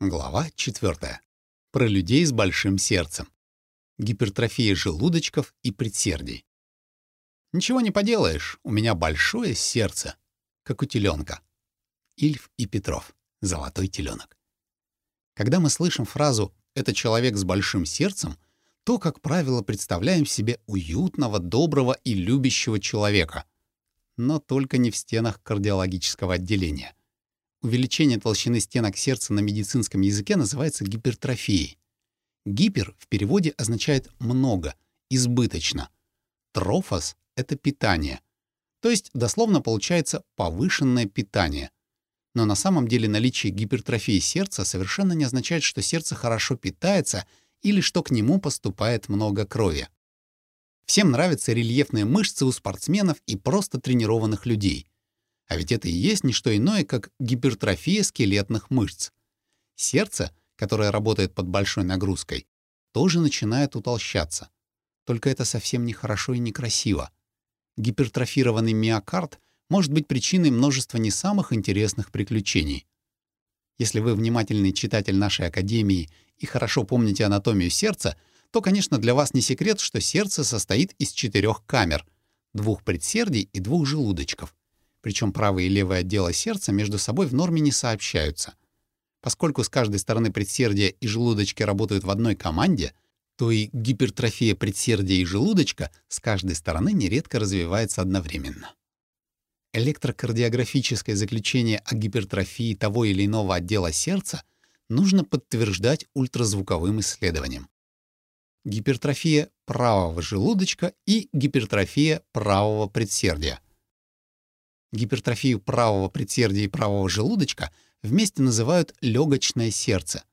Глава 4. Про людей с большим сердцем. Гипертрофия желудочков и предсердий. Ничего не поделаешь, у меня большое сердце, как у теленка. Ильф и Петров. Золотой теленок. Когда мы слышим фразу «это человек с большим сердцем», то, как правило, представляем себе уютного, доброго и любящего человека. Но только не в стенах кардиологического отделения. Увеличение толщины стенок сердца на медицинском языке называется гипертрофией. Гипер в переводе означает «много», «избыточно». Трофос — это питание. То есть дословно получается повышенное питание. Но на самом деле наличие гипертрофии сердца совершенно не означает, что сердце хорошо питается или что к нему поступает много крови. Всем нравятся рельефные мышцы у спортсменов и просто тренированных людей — а ведь это и есть не что иное, как гипертрофия скелетных мышц. Сердце, которое работает под большой нагрузкой, тоже начинает утолщаться. Только это совсем не хорошо и некрасиво. Гипертрофированный миокард может быть причиной множества не самых интересных приключений. Если вы внимательный читатель нашей академии и хорошо помните анатомию сердца, то, конечно, для вас не секрет, что сердце состоит из четырех камер — двух предсердий и двух желудочков — причем правый и левый отделы сердца между собой в норме не сообщаются. Поскольку с каждой стороны предсердия и желудочки работают в одной команде, то и гипертрофия предсердия и желудочка с каждой стороны нередко развивается одновременно. Электрокардиографическое заключение о гипертрофии того или иного отдела сердца нужно подтверждать ультразвуковым исследованием. Гипертрофия правого желудочка и гипертрофия правого предсердия — Гипертрофию правого предсердия и правого желудочка вместе называют легочное сердце.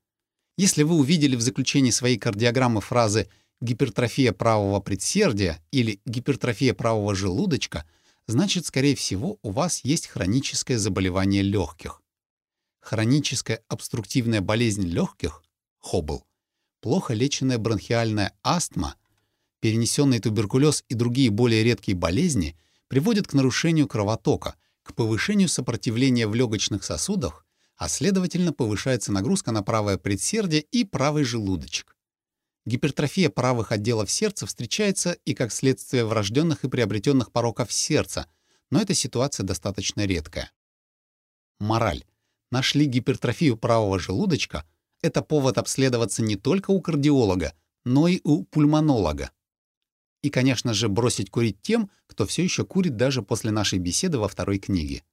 Если вы увидели в заключении своей кардиограммы фразы «гипертрофия правого предсердия» или «гипертрофия правого желудочка», значит, скорее всего, у вас есть хроническое заболевание легких. Хроническая обструктивная болезнь легких — хобл, плохо леченная бронхиальная астма, перенесенный туберкулез и другие более редкие болезни — приводит к нарушению кровотока, к повышению сопротивления в легочных сосудах, а следовательно повышается нагрузка на правое предсердие и правый желудочек. Гипертрофия правых отделов сердца встречается и как следствие врожденных и приобретенных пороков сердца, но эта ситуация достаточно редкая. Мораль. Нашли гипертрофию правого желудочка — это повод обследоваться не только у кардиолога, но и у пульмонолога. И, конечно же, бросить курить тем, кто все еще курит даже после нашей беседы во второй книге.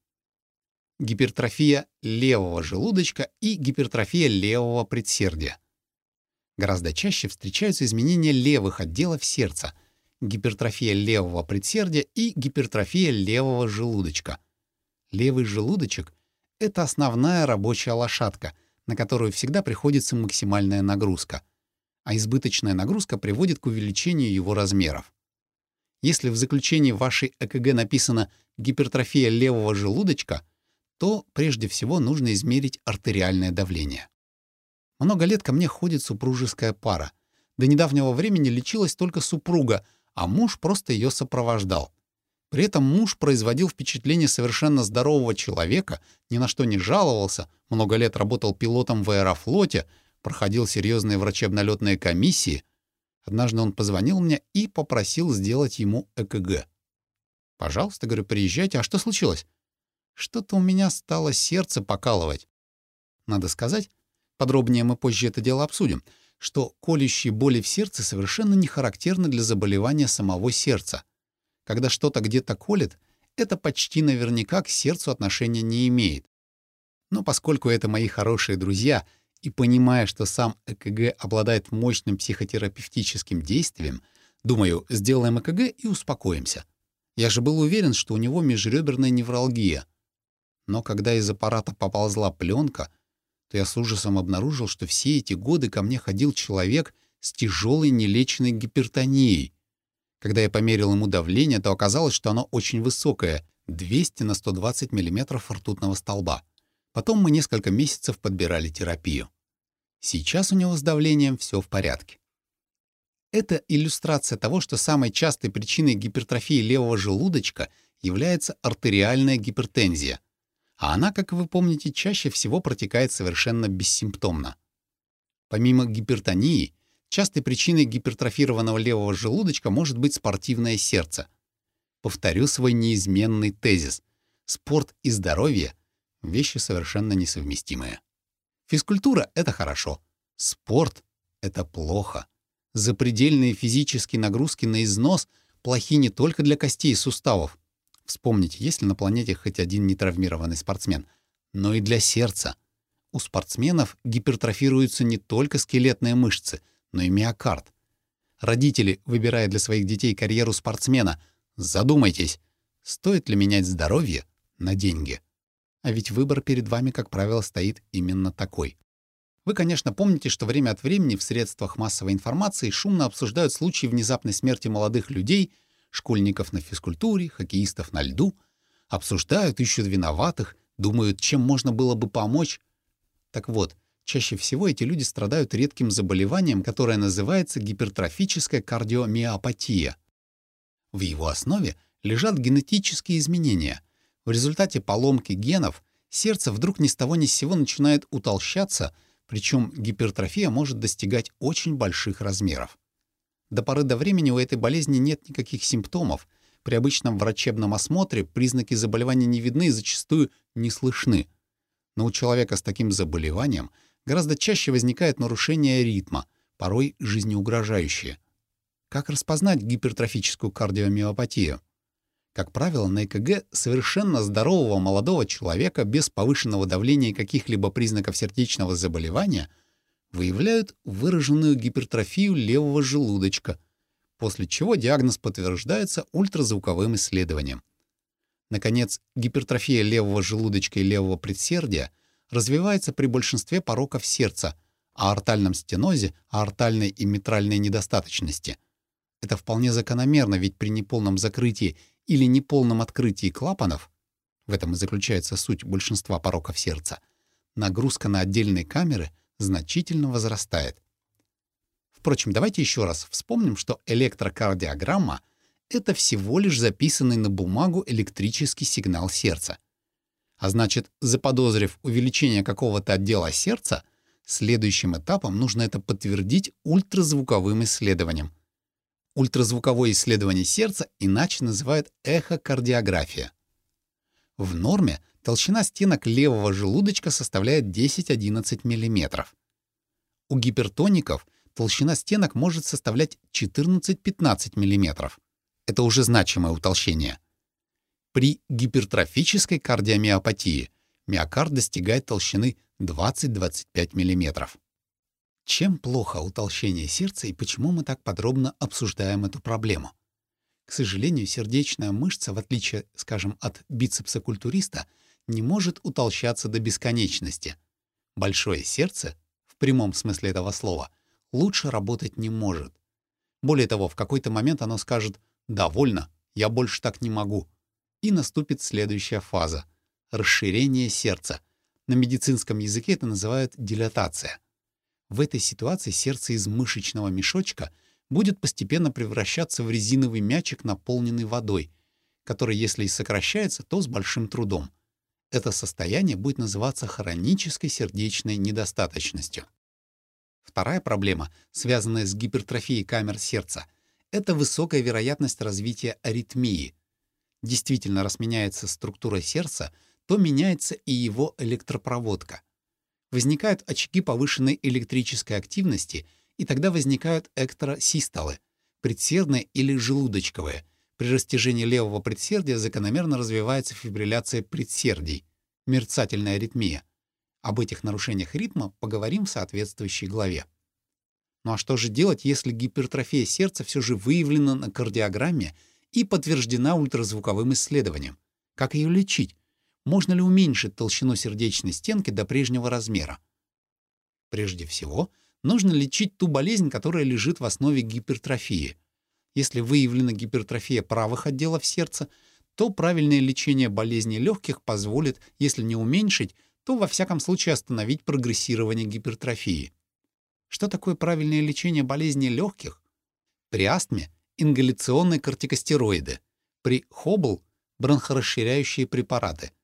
Гипертрофия левого желудочка и гипертрофия левого предсердия. Гораздо чаще встречаются изменения левых отделов сердца, гипертрофия левого предсердия и гипертрофия левого желудочка. Левый желудочек — это основная рабочая лошадка, на которую всегда приходится максимальная нагрузка — а избыточная нагрузка приводит к увеличению его размеров. Если в заключении вашей ЭКГ написано «гипертрофия левого желудочка», то прежде всего нужно измерить артериальное давление. Много лет ко мне ходит супружеская пара. До недавнего времени лечилась только супруга, а муж просто ее сопровождал. При этом муж производил впечатление совершенно здорового человека, ни на что не жаловался, много лет работал пилотом в аэрофлоте, проходил серьезные врачебно-летные комиссии, однажды он позвонил мне и попросил сделать ему ЭКГ. «Пожалуйста, — говорю, — приезжайте. А что случилось?» «Что-то у меня стало сердце покалывать». Надо сказать, подробнее мы позже это дело обсудим, что колющие боли в сердце совершенно не характерны для заболевания самого сердца. Когда что-то где-то колет, это почти наверняка к сердцу отношения не имеет. Но поскольку это мои хорошие друзья — и понимая, что сам ЭКГ обладает мощным психотерапевтическим действием, думаю, сделаем ЭКГ и успокоимся. Я же был уверен, что у него межреберная невралгия. Но когда из аппарата поползла пленка, то я с ужасом обнаружил, что все эти годы ко мне ходил человек с тяжелой нелеченной гипертонией. Когда я померил ему давление, то оказалось, что оно очень высокое — 200 на 120 мм ртутного столба. Потом мы несколько месяцев подбирали терапию. Сейчас у него с давлением все в порядке. Это иллюстрация того, что самой частой причиной гипертрофии левого желудочка является артериальная гипертензия. А она, как вы помните, чаще всего протекает совершенно бессимптомно. Помимо гипертонии, частой причиной гипертрофированного левого желудочка может быть спортивное сердце. Повторю свой неизменный тезис. Спорт и здоровье — вещи совершенно несовместимые. Физкультура — это хорошо. Спорт — это плохо. Запредельные физические нагрузки на износ плохи не только для костей и суставов. Вспомните, есть ли на планете хоть один нетравмированный спортсмен, но и для сердца. У спортсменов гипертрофируются не только скелетные мышцы, но и миокард. Родители, выбирая для своих детей карьеру спортсмена, задумайтесь, стоит ли менять здоровье на деньги. А ведь выбор перед вами, как правило, стоит именно такой. Вы, конечно, помните, что время от времени в средствах массовой информации шумно обсуждают случаи внезапной смерти молодых людей, школьников на физкультуре, хоккеистов на льду. Обсуждают, ищут виноватых, думают, чем можно было бы помочь. Так вот, чаще всего эти люди страдают редким заболеванием, которое называется гипертрофическая кардиомиопатия. В его основе лежат генетические изменения. В результате поломки генов сердце вдруг ни с того ни с сего начинает утолщаться — причем гипертрофия может достигать очень больших размеров. До поры до времени у этой болезни нет никаких симптомов. При обычном врачебном осмотре признаки заболевания не видны и зачастую не слышны. Но у человека с таким заболеванием гораздо чаще возникает нарушение ритма, порой жизнеугрожающее. Как распознать гипертрофическую кардиомиопатию? Как правило, на ЭКГ совершенно здорового молодого человека без повышенного давления и каких-либо признаков сердечного заболевания выявляют выраженную гипертрофию левого желудочка, после чего диагноз подтверждается ультразвуковым исследованием. Наконец, гипертрофия левого желудочка и левого предсердия развивается при большинстве пороков сердца, аортальном стенозе, аортальной и митральной недостаточности. Это вполне закономерно, ведь при неполном закрытии или неполном открытии клапанов, в этом и заключается суть большинства пороков сердца, нагрузка на отдельные камеры значительно возрастает. Впрочем, давайте еще раз вспомним, что электрокардиограмма — это всего лишь записанный на бумагу электрический сигнал сердца. А значит, заподозрив увеличение какого-то отдела сердца, следующим этапом нужно это подтвердить ультразвуковым исследованием — Ультразвуковое исследование сердца иначе называют эхокардиография. В норме толщина стенок левого желудочка составляет 10-11 мм. У гипертоников толщина стенок может составлять 14-15 мм. Это уже значимое утолщение. При гипертрофической кардиомиопатии миокард достигает толщины 20-25 мм. Чем плохо утолщение сердца и почему мы так подробно обсуждаем эту проблему? К сожалению, сердечная мышца, в отличие, скажем, от бицепса культуриста, не может утолщаться до бесконечности. Большое сердце, в прямом смысле этого слова, лучше работать не может. Более того, в какой-то момент оно скажет «довольно, я больше так не могу». И наступит следующая фаза — расширение сердца. На медицинском языке это называют дилатация — в этой ситуации сердце из мышечного мешочка будет постепенно превращаться в резиновый мячик, наполненный водой, который, если и сокращается, то с большим трудом. Это состояние будет называться хронической сердечной недостаточностью. Вторая проблема, связанная с гипертрофией камер сердца, это высокая вероятность развития аритмии. Действительно, раз меняется структура сердца, то меняется и его электропроводка — возникают очаги повышенной электрической активности, и тогда возникают эктросистолы, предсердные или желудочковые. При растяжении левого предсердия закономерно развивается фибрилляция предсердий, мерцательная аритмия. Об этих нарушениях ритма поговорим в соответствующей главе. Ну а что же делать, если гипертрофия сердца все же выявлена на кардиограмме и подтверждена ультразвуковым исследованием? Как ее лечить? Можно ли уменьшить толщину сердечной стенки до прежнего размера. Прежде всего, нужно лечить ту болезнь, которая лежит в основе гипертрофии. Если выявлена гипертрофия правых отделов сердца, то правильное лечение болезни легких позволит, если не уменьшить, то во всяком случае остановить прогрессирование гипертрофии. Что такое правильное лечение болезни легких? При астме — ингаляционные кортикостероиды, при хобл — бронхорасширяющие препараты —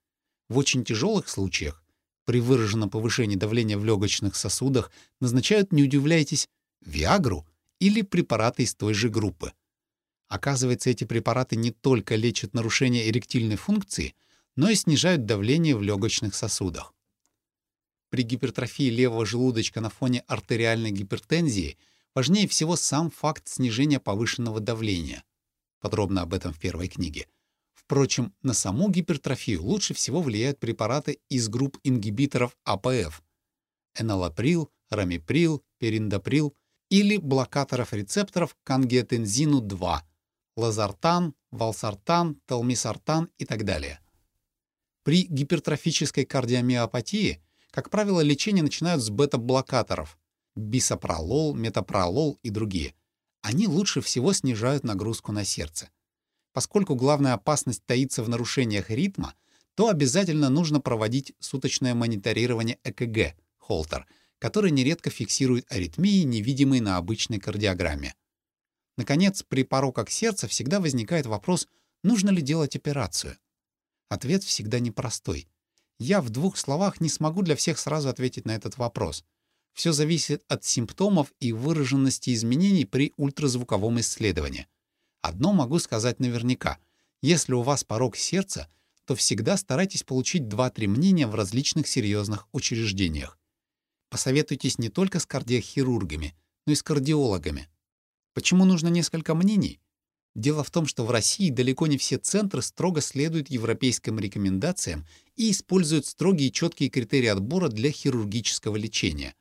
В очень тяжелых случаях, при выраженном повышении давления в легочных сосудах, назначают, не удивляйтесь, Виагру или препараты из той же группы. Оказывается, эти препараты не только лечат нарушение эректильной функции, но и снижают давление в легочных сосудах. При гипертрофии левого желудочка на фоне артериальной гипертензии важнее всего сам факт снижения повышенного давления. Подробно об этом в первой книге. Впрочем, на саму гипертрофию лучше всего влияют препараты из групп ингибиторов АПФ — энолаприл, рамиприл, периндаприл или блокаторов рецепторов к ангиотензину-2 — лазартан, валсартан, телмисартан и так далее. При гипертрофической кардиомиопатии, как правило, лечение начинают с бета-блокаторов — бисопролол, метапролол и другие. Они лучше всего снижают нагрузку на сердце. Поскольку главная опасность таится в нарушениях ритма, то обязательно нужно проводить суточное мониторирование ЭКГ, холтер, который нередко фиксирует аритмии, невидимые на обычной кардиограмме. Наконец, при пороках сердца всегда возникает вопрос, нужно ли делать операцию. Ответ всегда непростой. Я в двух словах не смогу для всех сразу ответить на этот вопрос. Все зависит от симптомов и выраженности изменений при ультразвуковом исследовании. Одно могу сказать наверняка. Если у вас порог сердца, то всегда старайтесь получить 2-3 мнения в различных серьезных учреждениях. Посоветуйтесь не только с кардиохирургами, но и с кардиологами. Почему нужно несколько мнений? Дело в том, что в России далеко не все центры строго следуют европейским рекомендациям и используют строгие и четкие критерии отбора для хирургического лечения.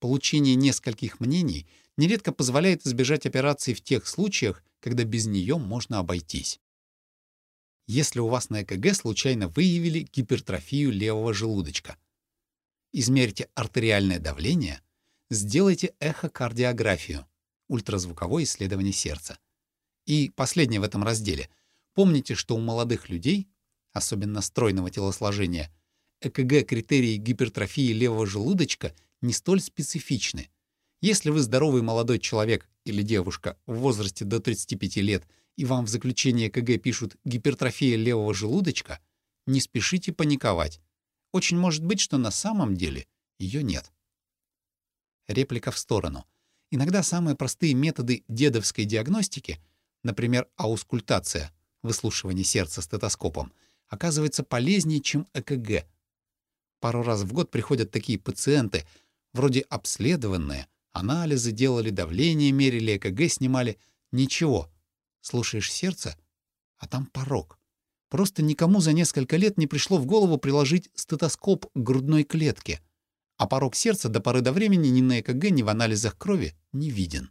Получение нескольких мнений нередко позволяет избежать операции в тех случаях, когда без нее можно обойтись. Если у вас на ЭКГ случайно выявили гипертрофию левого желудочка, измерьте артериальное давление, сделайте эхокардиографию, ультразвуковое исследование сердца. И последнее в этом разделе. Помните, что у молодых людей, особенно стройного телосложения, ЭКГ-критерии гипертрофии левого желудочка не столь специфичны. Если вы здоровый молодой человек или девушка в возрасте до 35 лет и вам в заключение КГ пишут гипертрофия левого желудочка, не спешите паниковать. Очень может быть, что на самом деле ее нет. Реплика в сторону. Иногда самые простые методы дедовской диагностики, например, аускультация, выслушивание сердца стетоскопом, оказывается полезнее, чем ЭКГ. Пару раз в год приходят такие пациенты, вроде обследованные, Анализы делали, давление мерили, ЭКГ снимали. Ничего. Слушаешь сердце, а там порог. Просто никому за несколько лет не пришло в голову приложить стетоскоп к грудной клетке. А порог сердца до поры до времени ни на ЭКГ, ни в анализах крови не виден.